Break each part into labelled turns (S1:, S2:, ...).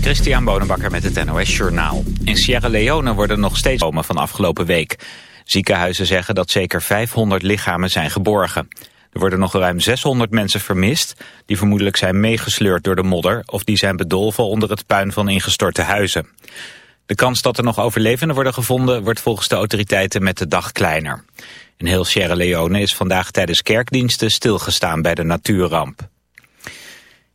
S1: Christian Bonenbakker met het NOS Journaal. In Sierra Leone worden nog steeds komen van afgelopen week. Ziekenhuizen zeggen dat zeker 500 lichamen zijn geborgen. Er worden nog ruim 600 mensen vermist... die vermoedelijk zijn meegesleurd door de modder... of die zijn bedolven onder het puin van ingestorte huizen. De kans dat er nog overlevenden worden gevonden... wordt volgens de autoriteiten met de dag kleiner. In heel Sierra Leone is vandaag tijdens kerkdiensten stilgestaan bij de natuurramp.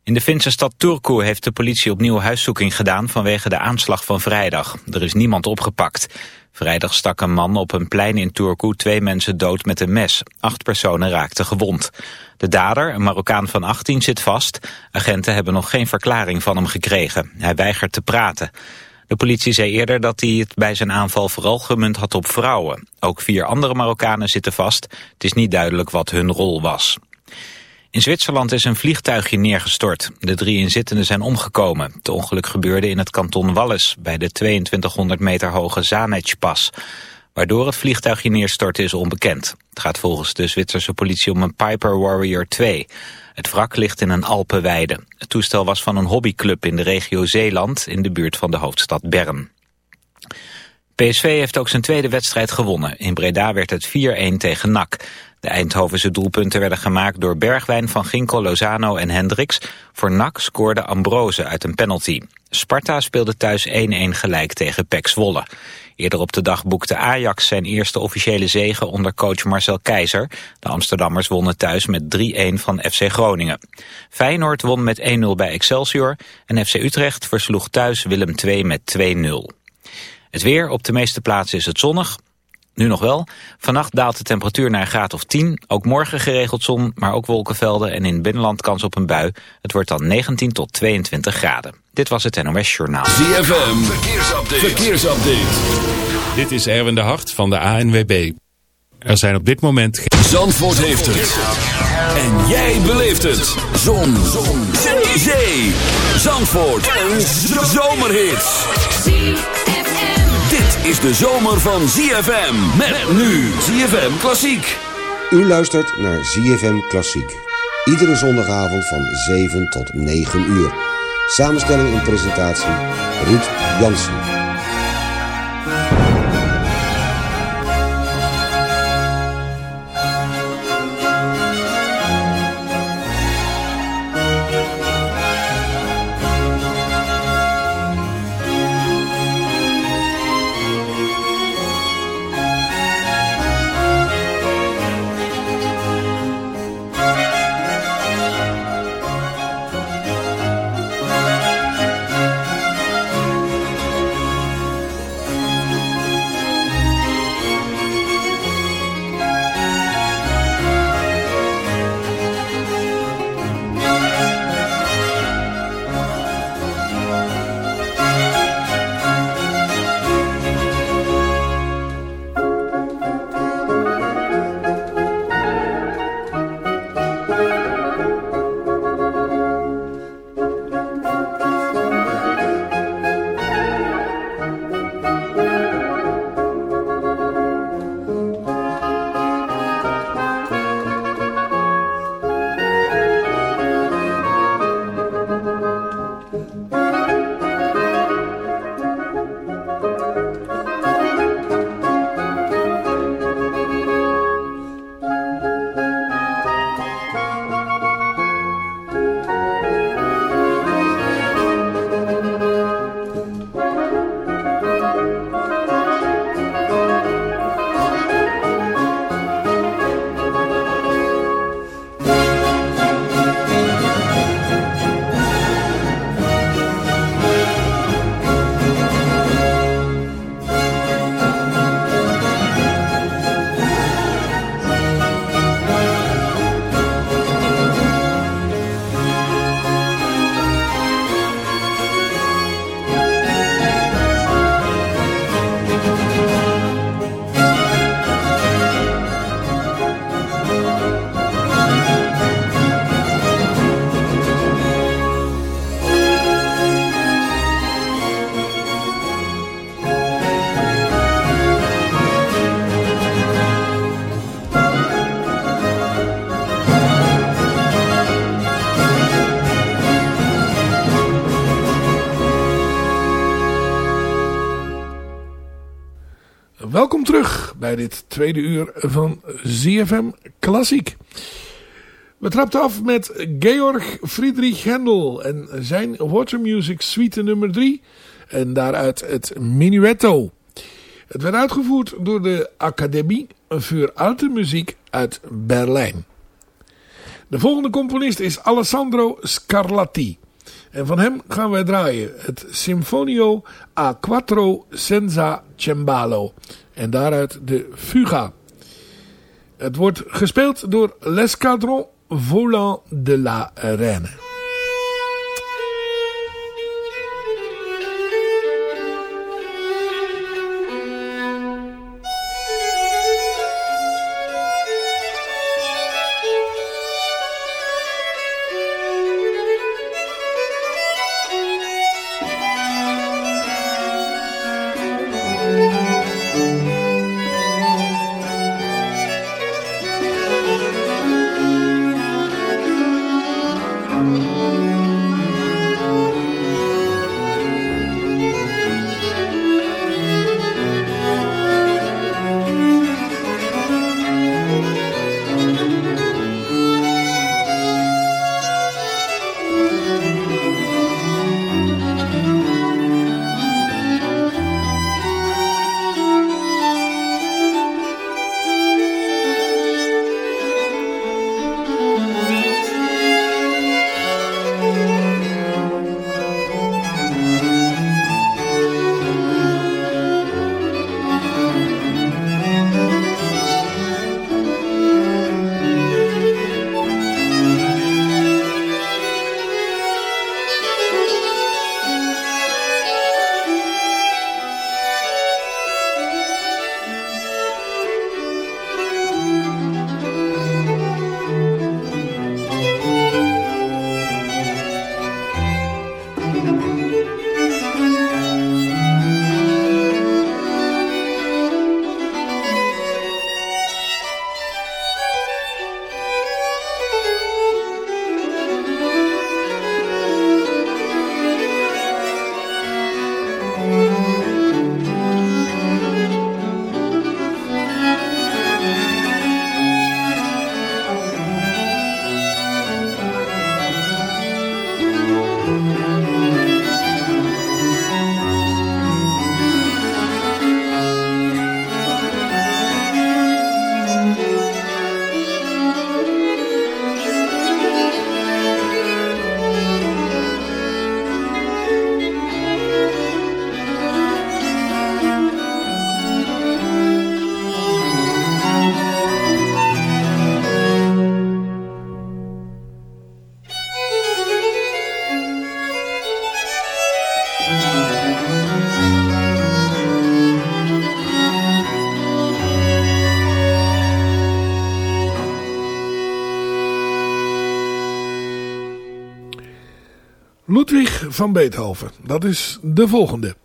S1: In de Finse stad Turku heeft de politie opnieuw huiszoeking gedaan vanwege de aanslag van vrijdag. Er is niemand opgepakt. Vrijdag stak een man op een plein in Turku twee mensen dood met een mes. Acht personen raakten gewond. De dader, een Marokkaan van 18, zit vast. Agenten hebben nog geen verklaring van hem gekregen. Hij weigert te praten. De politie zei eerder dat hij het bij zijn aanval vooral gemunt had op vrouwen. Ook vier andere Marokkanen zitten vast. Het is niet duidelijk wat hun rol was. In Zwitserland is een vliegtuigje neergestort. De drie inzittenden zijn omgekomen. Het ongeluk gebeurde in het kanton Wallis... bij de 2200 meter hoge Zanetsch-pas. Waardoor het vliegtuigje neerstortte is onbekend. Het gaat volgens de Zwitserse politie om een Piper Warrior 2. Het wrak ligt in een Alpenweide. Het toestel was van een hobbyclub in de regio Zeeland... in de buurt van de hoofdstad Bern. PSV heeft ook zijn tweede wedstrijd gewonnen. In Breda werd het 4-1 tegen NAC. De Eindhovense doelpunten werden gemaakt door Bergwijn, Van Ginkel, Lozano en Hendricks. Voor NAC scoorde Ambrose uit een penalty. Sparta speelde thuis 1-1 gelijk tegen PEC Zwolle. Eerder op de dag boekte Ajax zijn eerste officiële zege onder coach Marcel Keizer. De Amsterdammers wonnen thuis met 3-1 van FC Groningen. Feyenoord won met 1-0 bij Excelsior en FC Utrecht versloeg thuis Willem II met 2-0. Het weer, op de meeste plaatsen is het zonnig. Nu nog wel. Vannacht daalt de temperatuur naar een graad of 10. Ook morgen geregeld zon, maar ook wolkenvelden en in het binnenland kans op een bui. Het wordt dan 19 tot 22 graden. Dit was het NOS Journaal.
S2: ZFM, verkeersupdate. verkeersupdate.
S3: Dit is Erwin de Hart van de ANWB. Er zijn op dit moment
S2: geen... Zandvoort heeft het. En jij beleeft het. Zon. Zon. Zee. Zandvoort. Een zomerhit is de zomer van ZFM. Met nu ZFM Klassiek.
S4: U luistert naar ZFM Klassiek. Iedere zondagavond van 7 tot 9 uur. Samenstelling en presentatie Ruud Jansen.
S5: Bij dit tweede uur van ZFM Klassiek. We trapten af met Georg Friedrich Händel en zijn Water Music Suite nummer 3 en daaruit het Minuetto. Het werd uitgevoerd door de Academie voor Alte Muziek uit Berlijn. De volgende componist is Alessandro Scarlatti. En van hem gaan wij draaien het Sinfonio a quattro senza cembalo. En daaruit de Fuga. Het wordt gespeeld door L'Escadron Volant de la Reine. Ludwig van Beethoven. Dat is de volgende.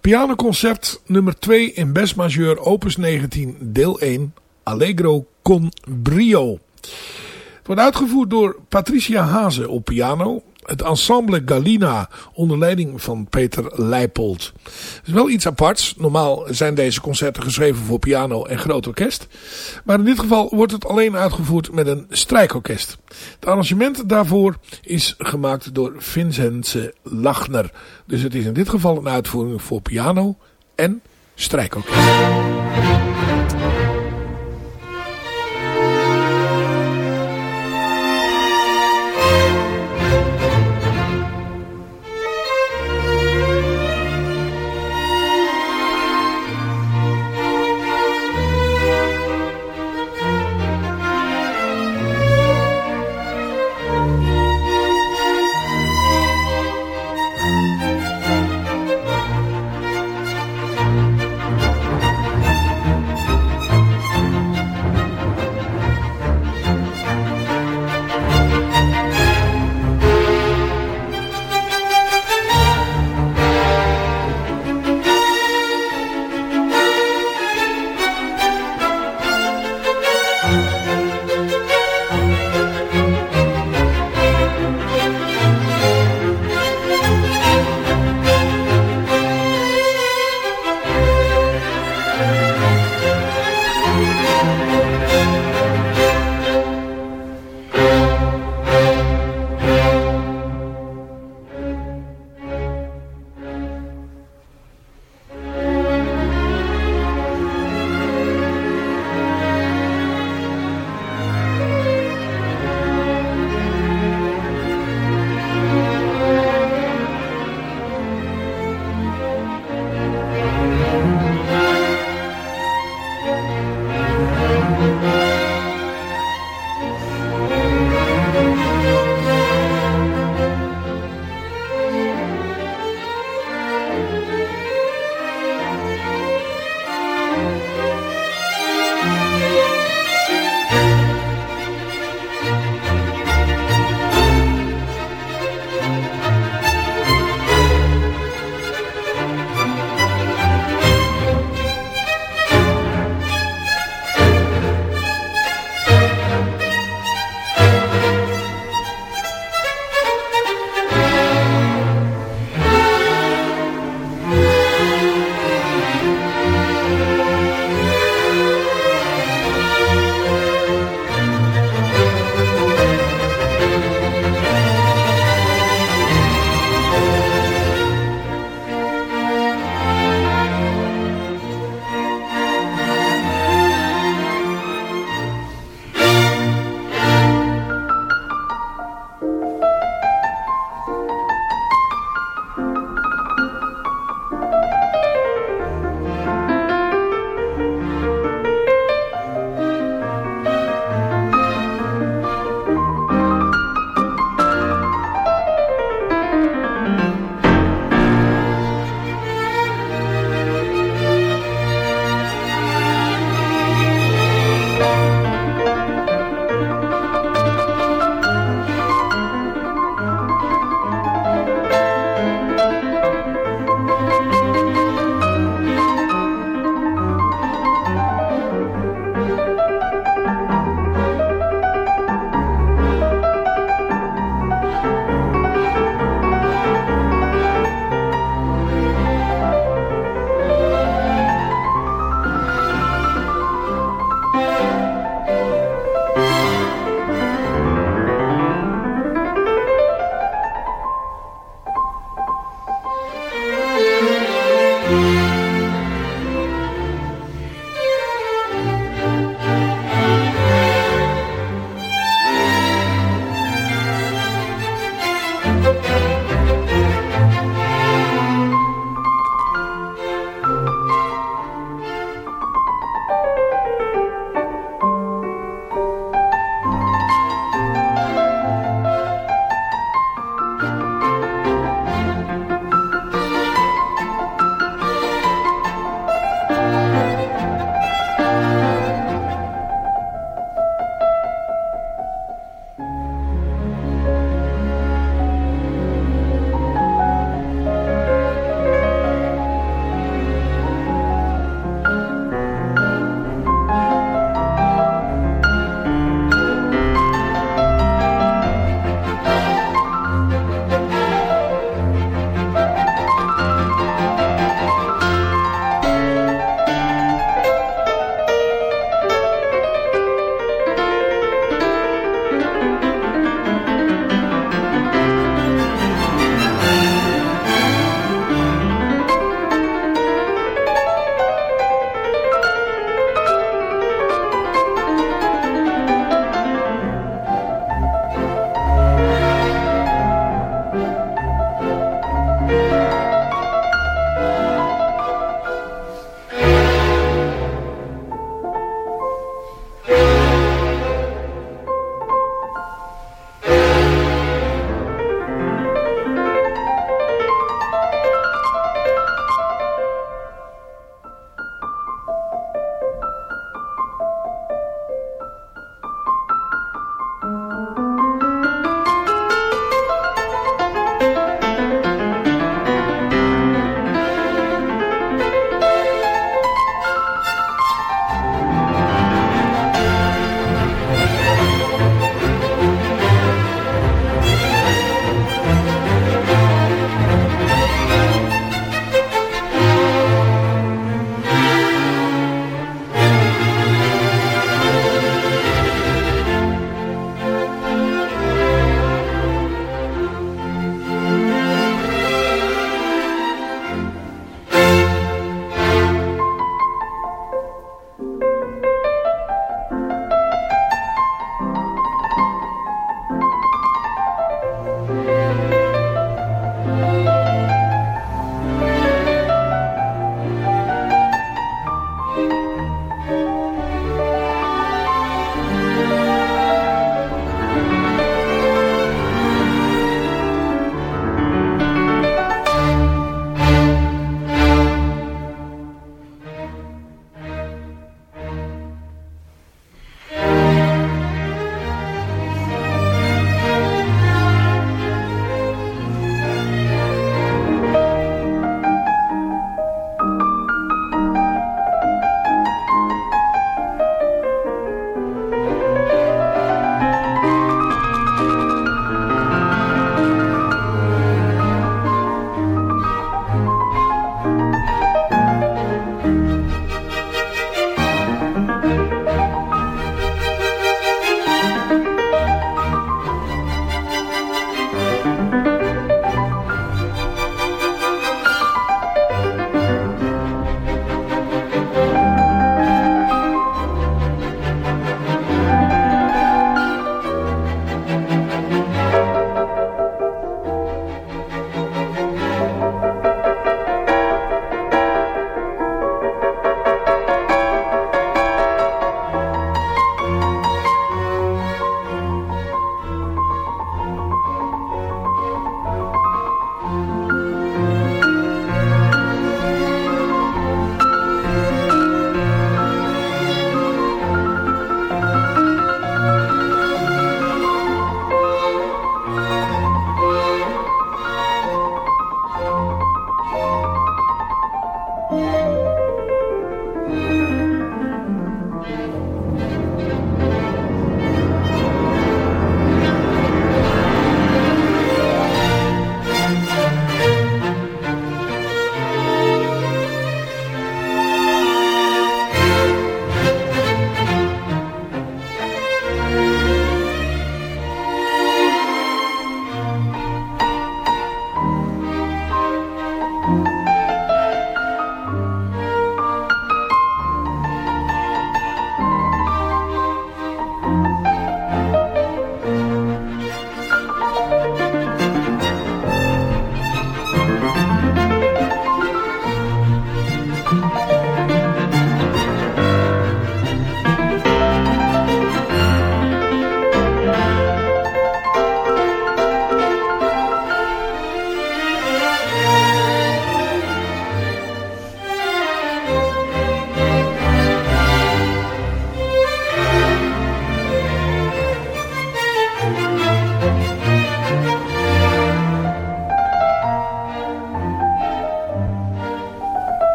S5: Pianoconcert nummer 2 in Bes majeur opus 19 deel 1 Allegro con brio. Het wordt uitgevoerd door Patricia Hazen op piano het ensemble Galina onder leiding van Peter Leipold. Het is wel iets aparts. Normaal zijn deze concerten geschreven voor piano en groot orkest. Maar in dit geval wordt het alleen uitgevoerd met een strijkorkest. Het arrangement daarvoor is gemaakt door Vincenze Lachner. Dus het is in dit geval een uitvoering voor piano en strijkorkest.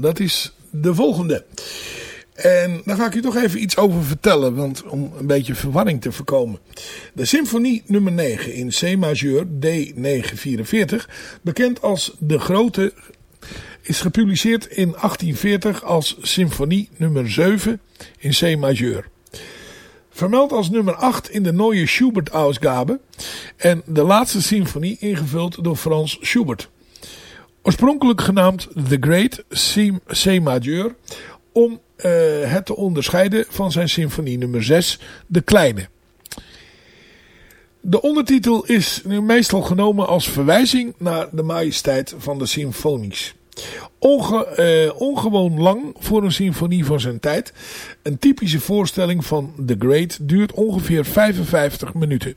S5: Dat is de volgende. En daar ga ik u toch even iets over vertellen, want om een beetje verwarring te voorkomen. De symfonie nummer 9 in C majeur D944, bekend als De Grote, is gepubliceerd in 1840 als symfonie nummer 7 in C majeur. Vermeld als nummer 8 in de Neue Schubert-ausgabe en de laatste symfonie ingevuld door Frans Schubert. Oorspronkelijk genaamd The Great C Majeur om uh, het te onderscheiden van zijn symfonie nummer 6, De Kleine. De ondertitel is nu meestal genomen als verwijzing naar de majesteit van de symfonies. Uh, ongewoon lang voor een symfonie van zijn tijd. Een typische voorstelling van The Great duurt ongeveer 55 minuten.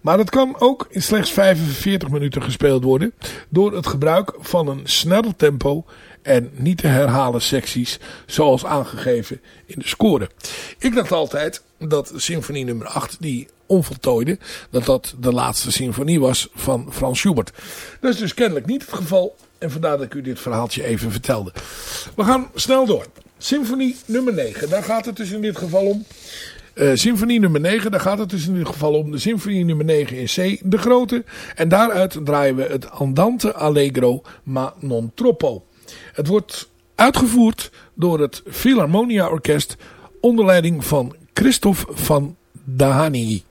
S5: Maar het kan ook in slechts 45 minuten gespeeld worden door het gebruik van een sneller tempo en niet te herhalen secties zoals aangegeven in de score. Ik dacht altijd dat symfonie nummer 8, die onvoltooide, dat dat de laatste symfonie was van Frans Schubert. Dat is dus kennelijk niet het geval en vandaar dat ik u dit verhaaltje even vertelde. We gaan snel door. Symfonie nummer 9, daar gaat het dus in dit geval om. Uh, symfonie nummer 9, daar gaat het dus in dit geval om. De symfonie nummer 9 in C, de grote. En daaruit draaien we het Andante Allegro ma non troppo. Het wordt uitgevoerd door het Philharmonia Orkest onder leiding van Christophe van Dahani.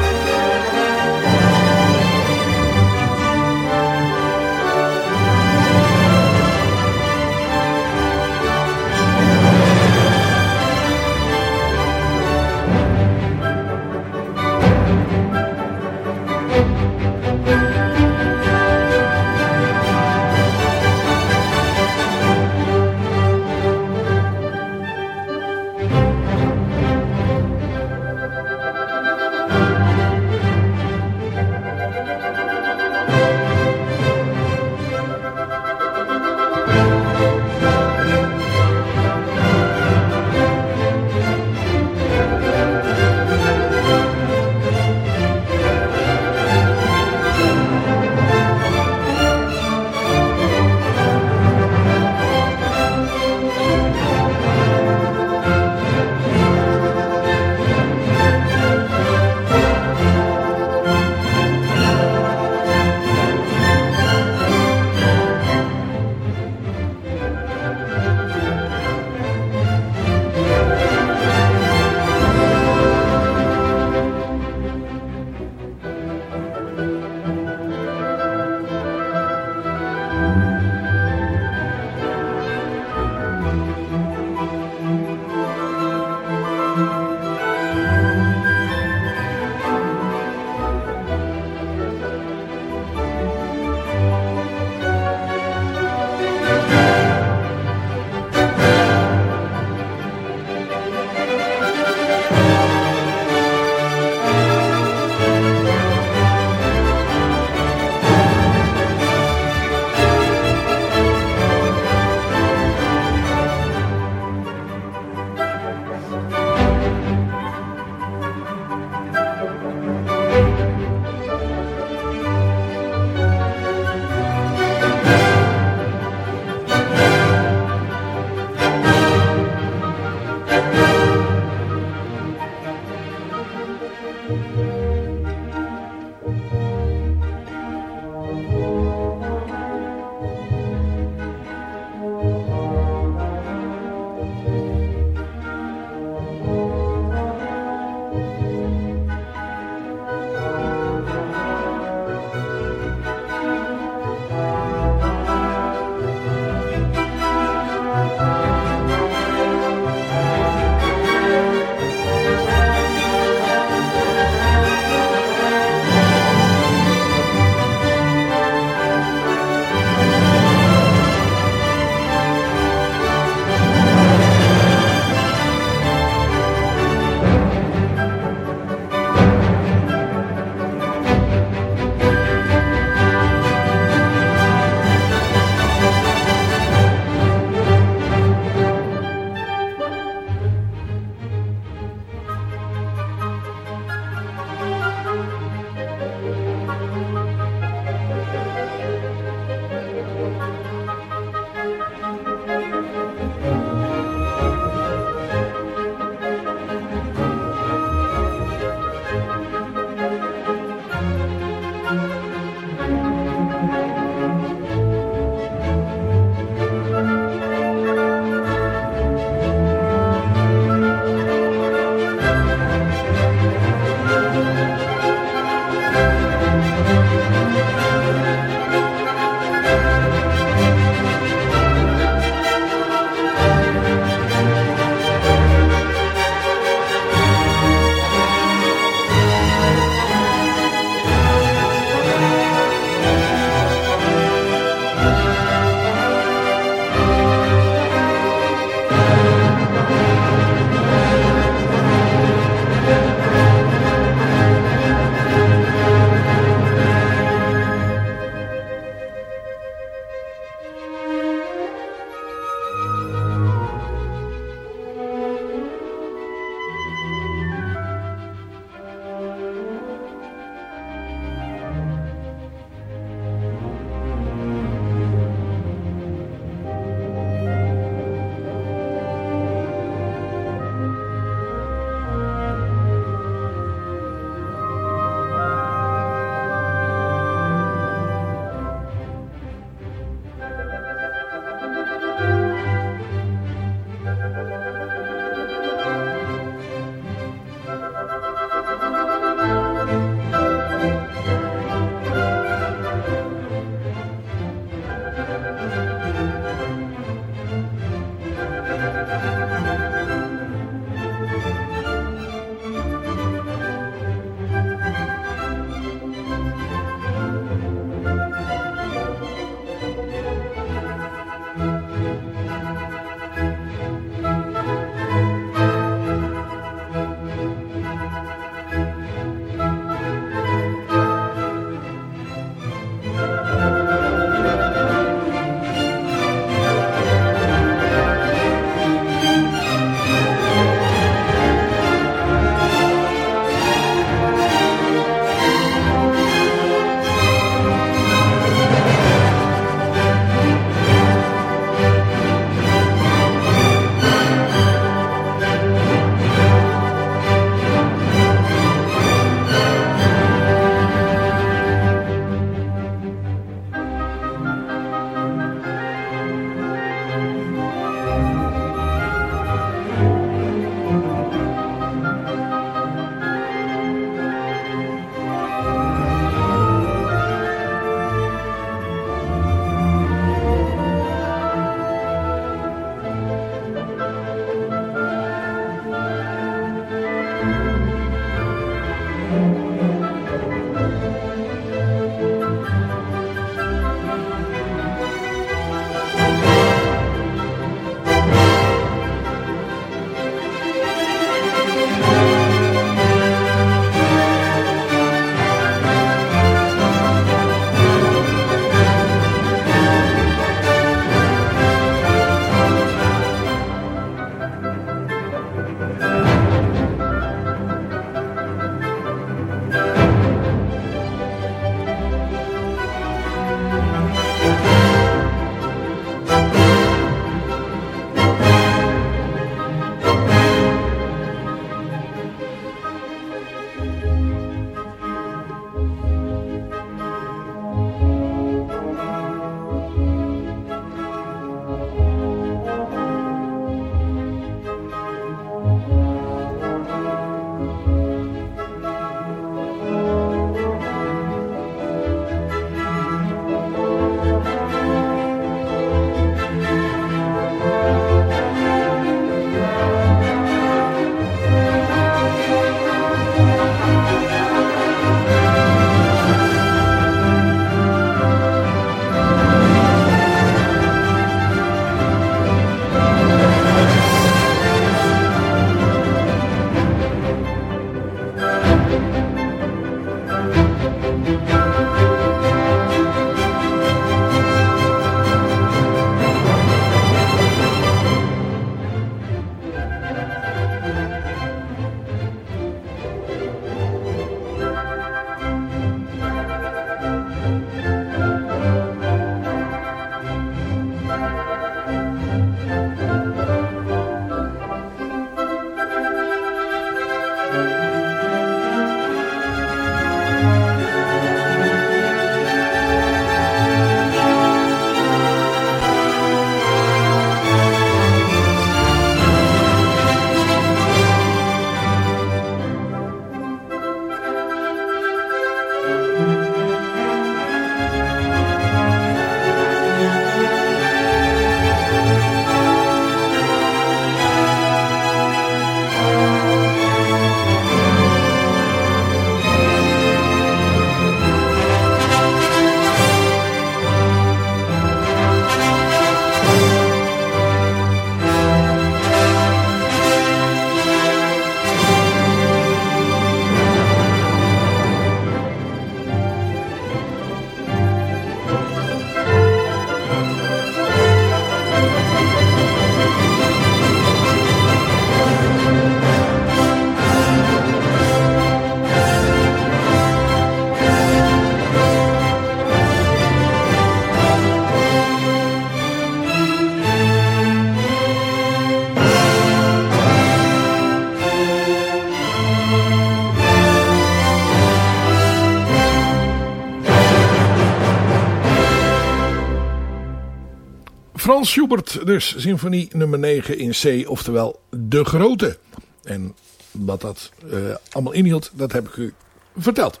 S5: Schubert dus, symfonie nummer 9 in C, oftewel De Grote. En wat dat uh, allemaal inhield, dat heb ik u verteld.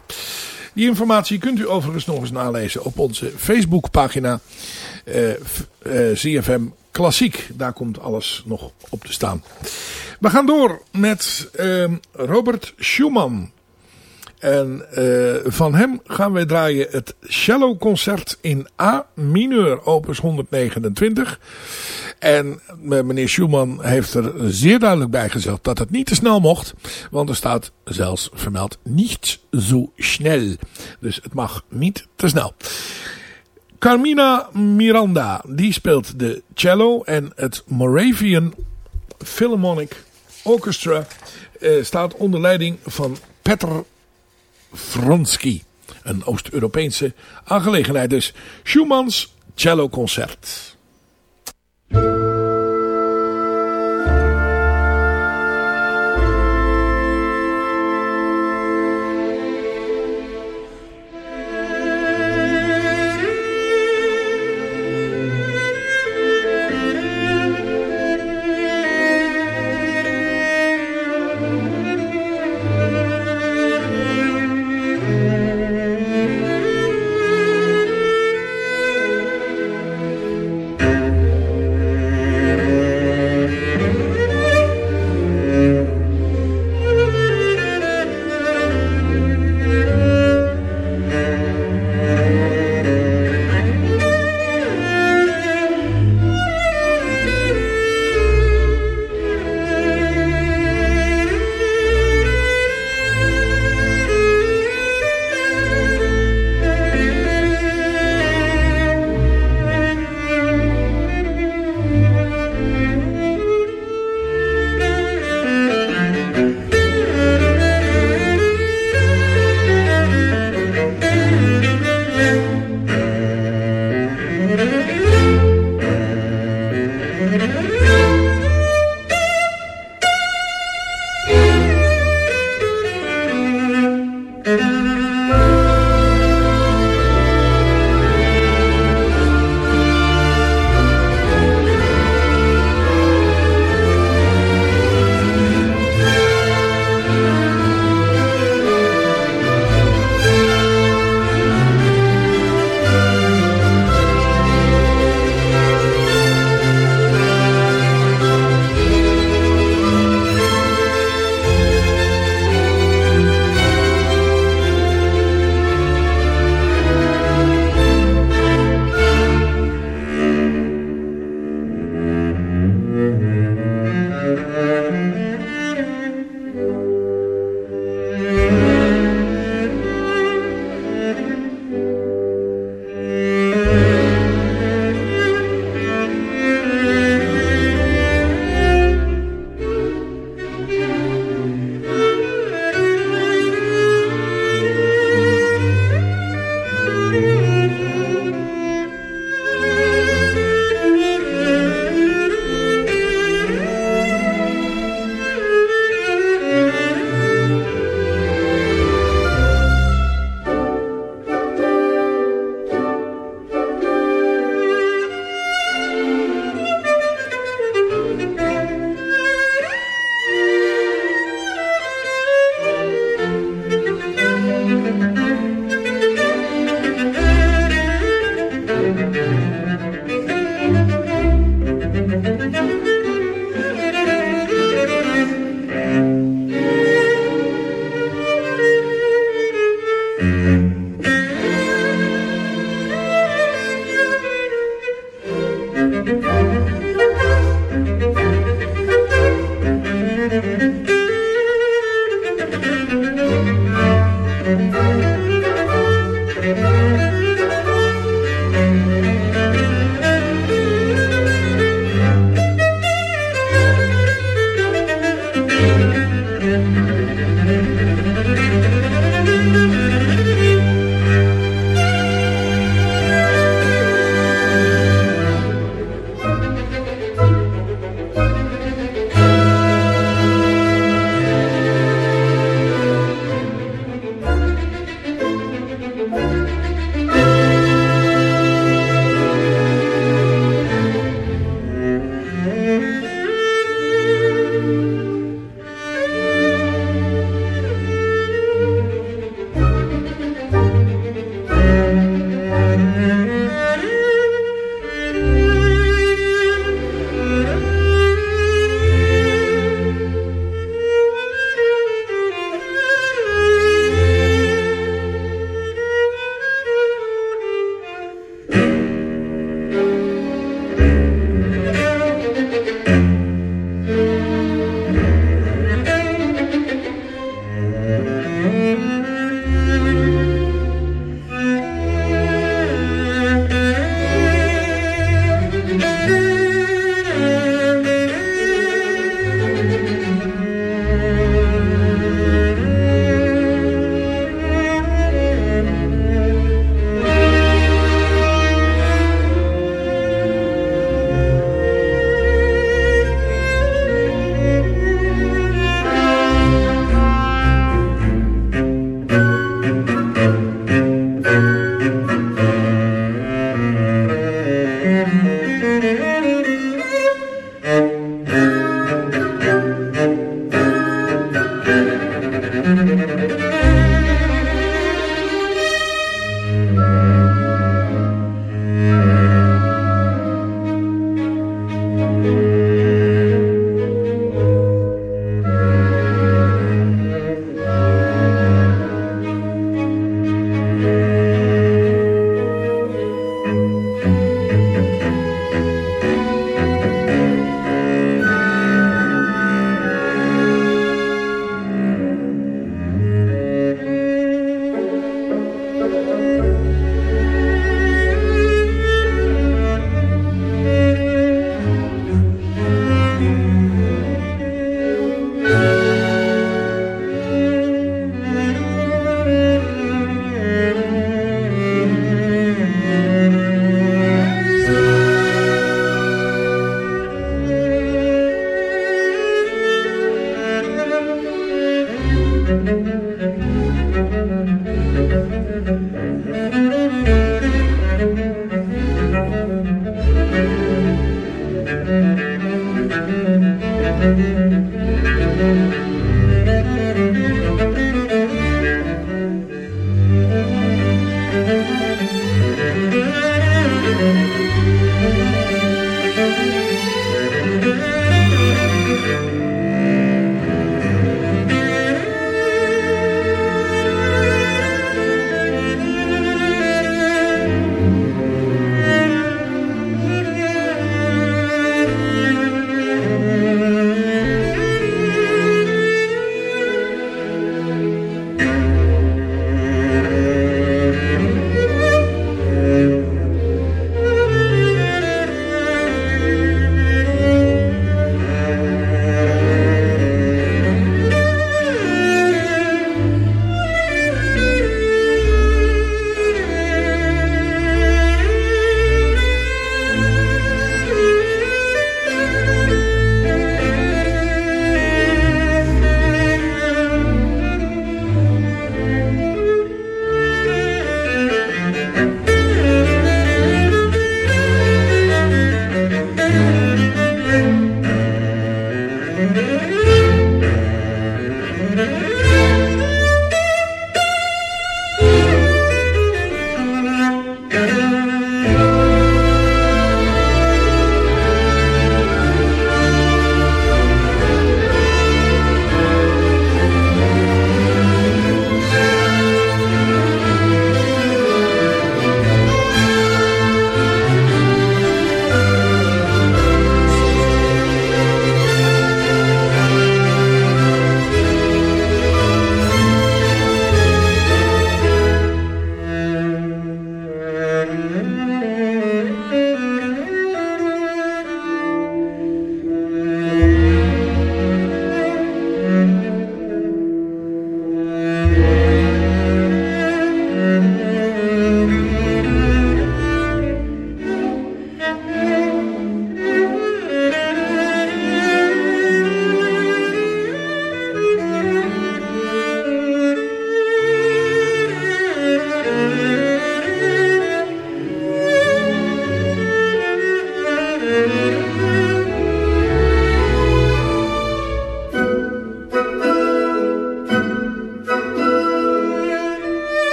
S5: Die informatie kunt u overigens nog eens nalezen op onze Facebookpagina uh, uh, CFM Klassiek. Daar komt alles nog op te staan. We gaan door met uh, Robert Schumann. En uh, van hem gaan wij draaien het cello concert in A mineur, opus 129. En meneer Schumann heeft er zeer duidelijk bij gezegd dat het niet te snel mocht. Want er staat zelfs vermeld niet zo snel. Dus het mag niet te snel. Carmina Miranda, die speelt de cello en het Moravian Philharmonic Orchestra uh, staat onder leiding van Petr Vronsky. Een Oost-Europese aangelegenheid dus. Schumanns cello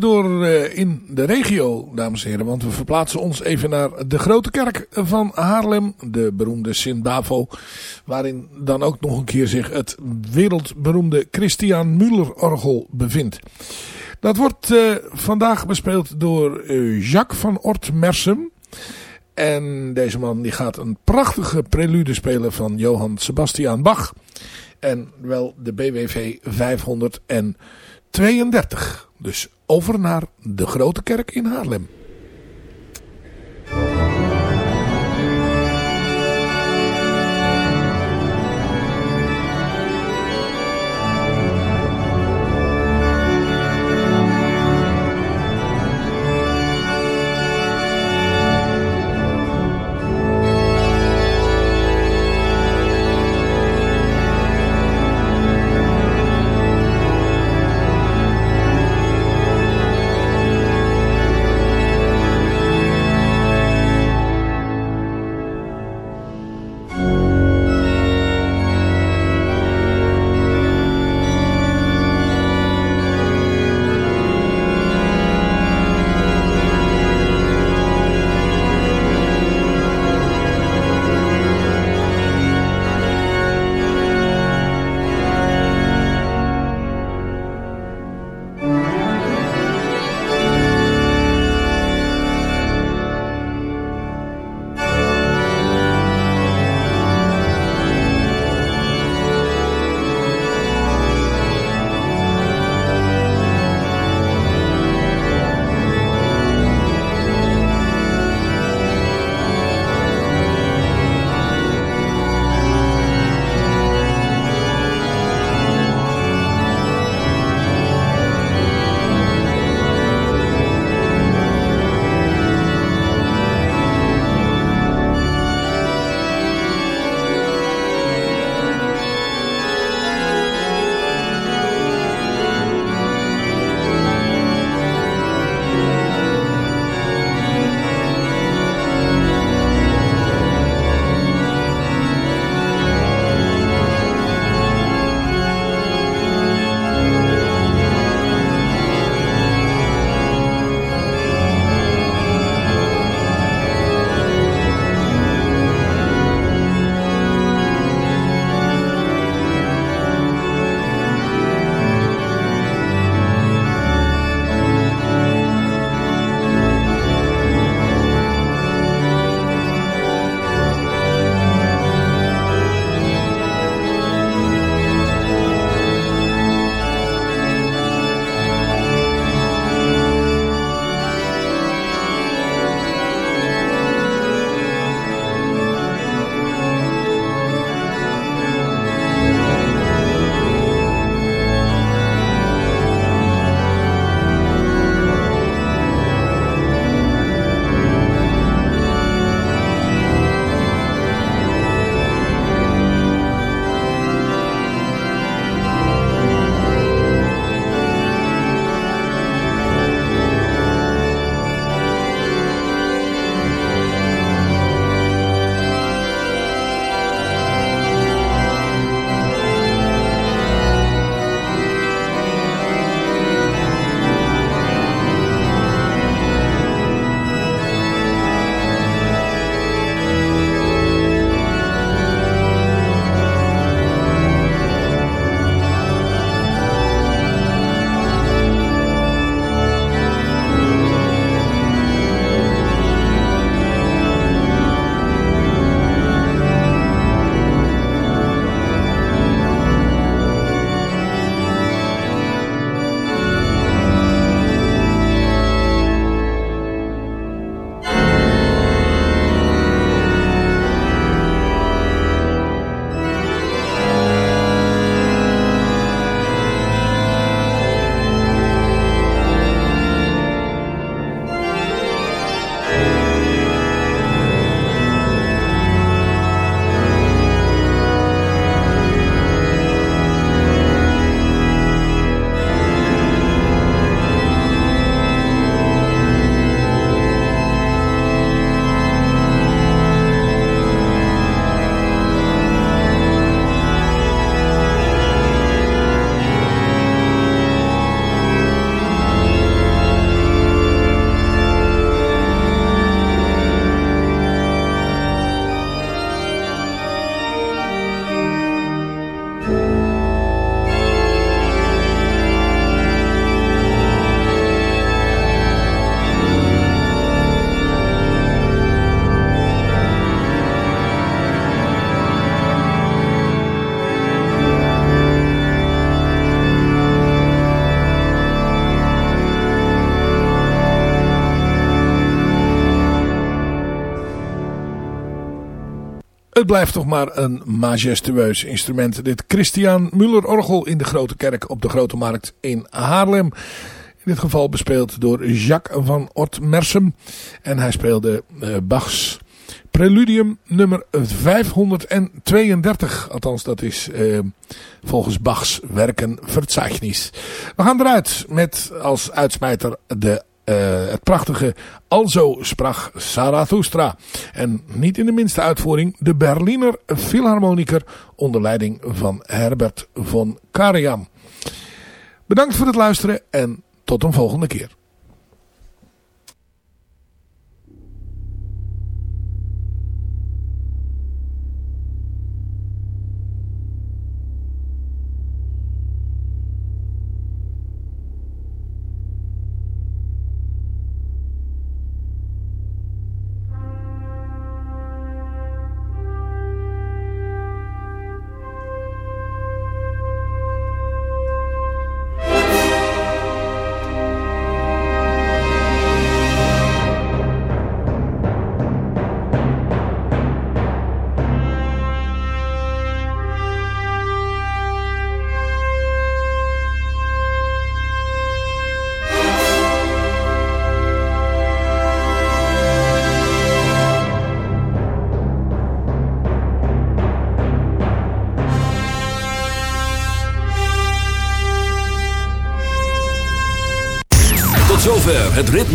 S5: door uh, in de regio, dames en heren. Want we verplaatsen ons even naar de grote kerk van Haarlem. De beroemde Sint-Bavo. Waarin dan ook nog een keer zich het wereldberoemde Christian Müller orgel bevindt. Dat wordt uh, vandaag bespeeld door uh, Jacques van Ort Mersum. En deze man die gaat een prachtige prelude spelen van Johann Sebastian Bach. En wel de BWV 532. Dus over naar de Grote Kerk in Haarlem. Blijft toch maar een majestueus instrument. Dit Christian Muller orgel in de Grote Kerk op de Grote Markt in Haarlem. In dit geval bespeeld door Jacques van Ortmersum. En hij speelde uh, Bachs Preludium nummer 532. Althans, dat is uh, volgens Bachs werken Verzeichnis. We gaan eruit met als uitsmijter de het prachtige Alzo sprach Zarathustra. En niet in de minste uitvoering de Berliner Philharmoniker onder leiding van Herbert von Karajan. Bedankt voor het luisteren en tot een volgende keer.